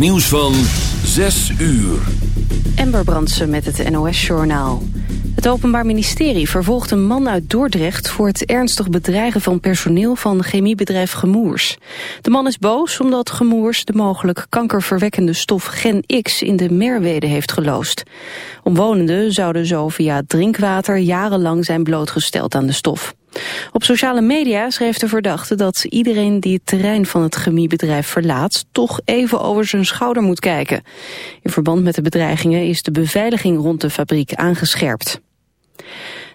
nieuws van 6 uur. Ember Brandsen met het NOS-journaal. Het Openbaar Ministerie vervolgt een man uit Dordrecht... voor het ernstig bedreigen van personeel van chemiebedrijf Gemoers. De man is boos omdat Gemoers de mogelijk kankerverwekkende stof Gen X... in de Merwede heeft geloosd. Omwonenden zouden zo via drinkwater jarenlang zijn blootgesteld aan de stof. Op sociale media schreef de verdachte dat iedereen die het terrein van het chemiebedrijf verlaat toch even over zijn schouder moet kijken. In verband met de bedreigingen is de beveiliging rond de fabriek aangescherpt.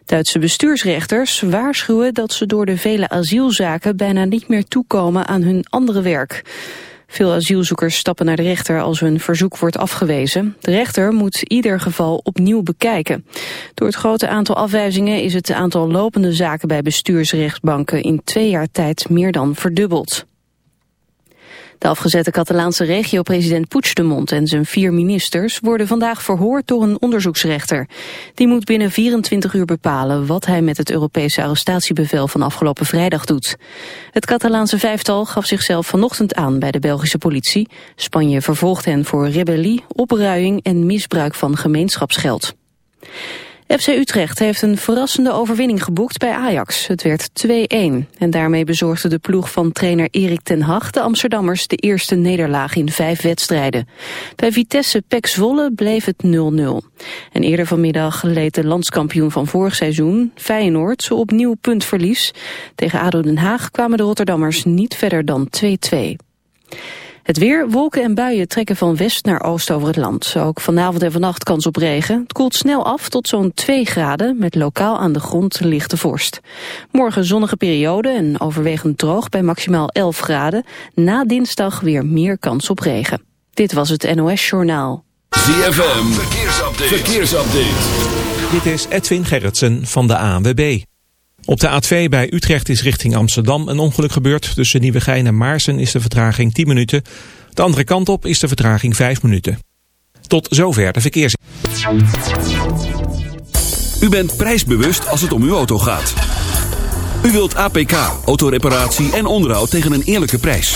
Duitse bestuursrechters waarschuwen dat ze door de vele asielzaken bijna niet meer toekomen aan hun andere werk. Veel asielzoekers stappen naar de rechter als hun verzoek wordt afgewezen. De rechter moet ieder geval opnieuw bekijken. Door het grote aantal afwijzingen is het aantal lopende zaken bij bestuursrechtsbanken in twee jaar tijd meer dan verdubbeld. De afgezette Catalaanse regio-president Puigdemont en zijn vier ministers worden vandaag verhoord door een onderzoeksrechter. Die moet binnen 24 uur bepalen wat hij met het Europese arrestatiebevel van afgelopen vrijdag doet. Het Catalaanse vijftal gaf zichzelf vanochtend aan bij de Belgische politie. Spanje vervolgt hen voor rebellie, opruiing en misbruik van gemeenschapsgeld. FC Utrecht heeft een verrassende overwinning geboekt bij Ajax. Het werd 2-1 en daarmee bezorgde de ploeg van trainer Erik ten Hag de Amsterdammers de eerste nederlaag in vijf wedstrijden. Bij Vitesse Pek Zwolle bleef het 0-0. En eerder vanmiddag leed de landskampioen van vorig seizoen, Feyenoord, opnieuw puntverlies. Tegen ADO Den Haag kwamen de Rotterdammers niet verder dan 2-2. Het weer, wolken en buien trekken van west naar oost over het land. Ook vanavond en vannacht kans op regen. Het koelt snel af tot zo'n 2 graden, met lokaal aan de grond lichte vorst. Morgen zonnige periode en overwegend droog bij maximaal 11 graden. Na dinsdag weer meer kans op regen. Dit was het NOS Journaal. ZFM, verkeersupdate. verkeersupdate. Dit is Edwin Gerritsen van de ANWB. Op de A2 bij Utrecht is richting Amsterdam een ongeluk gebeurd. Tussen Nieuwegein en Maarsen is de vertraging 10 minuten. De andere kant op is de vertraging 5 minuten. Tot zover de verkeers. U bent prijsbewust als het om uw auto gaat. U wilt APK, autoreparatie en onderhoud tegen een eerlijke prijs.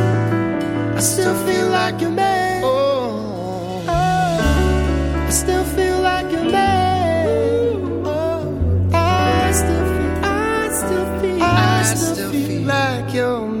Still feel like a man. Oh. I still feel like a man. Oh. I still feel, I still feel, I still feel like your man.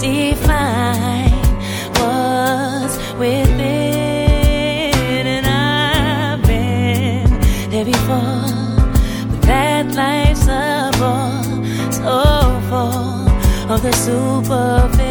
define what's within. And I've been there before, but that life's a so full of the superficial.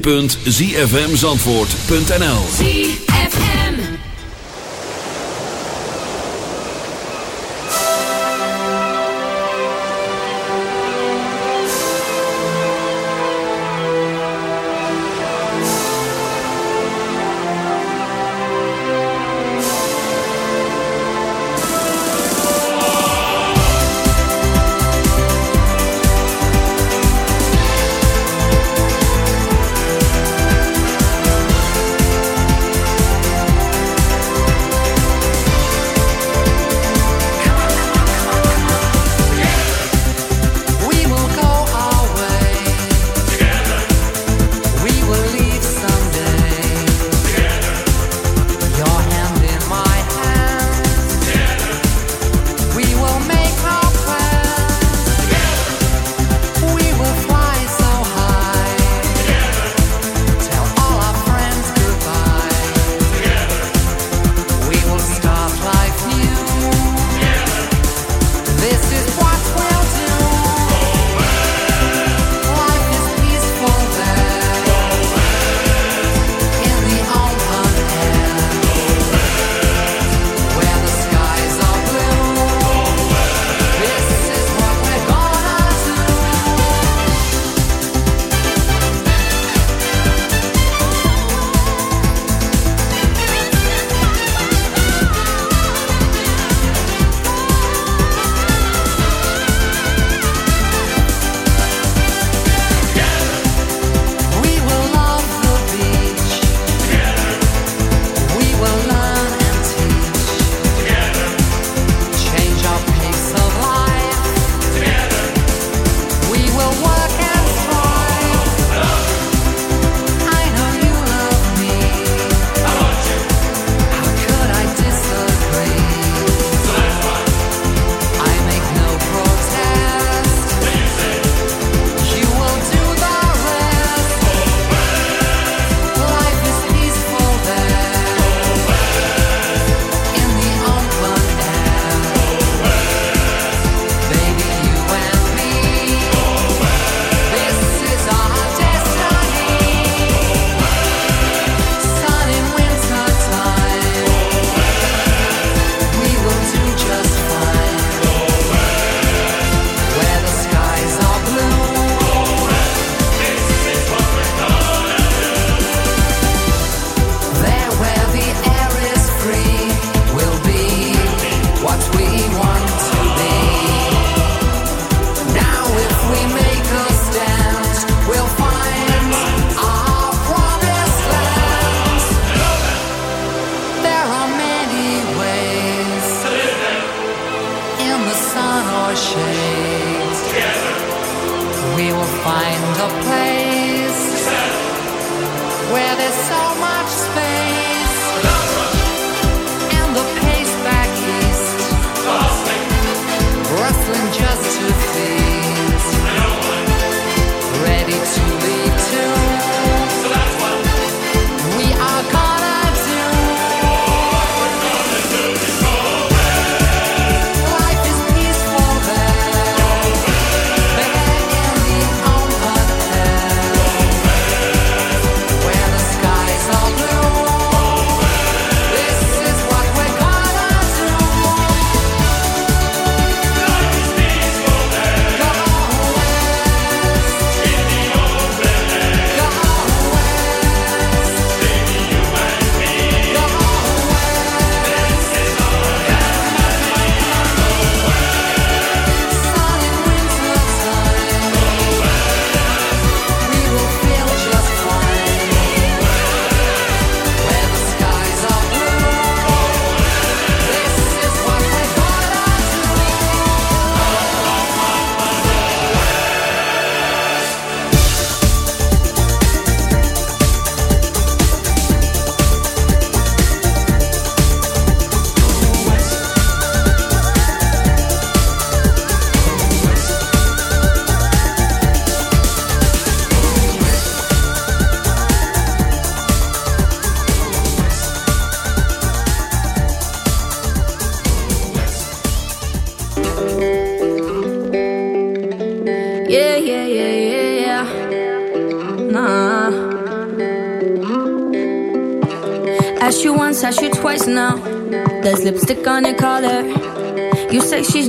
www.zfmzandvoort.nl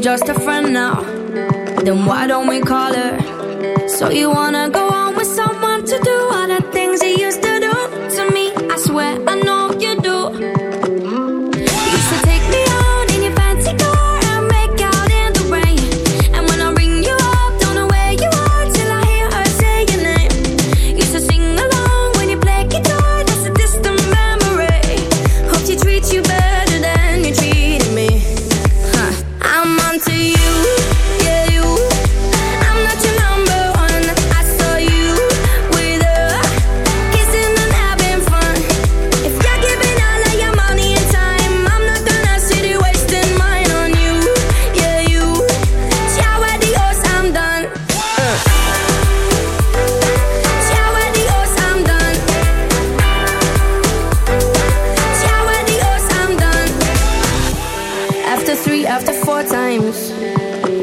just a friend.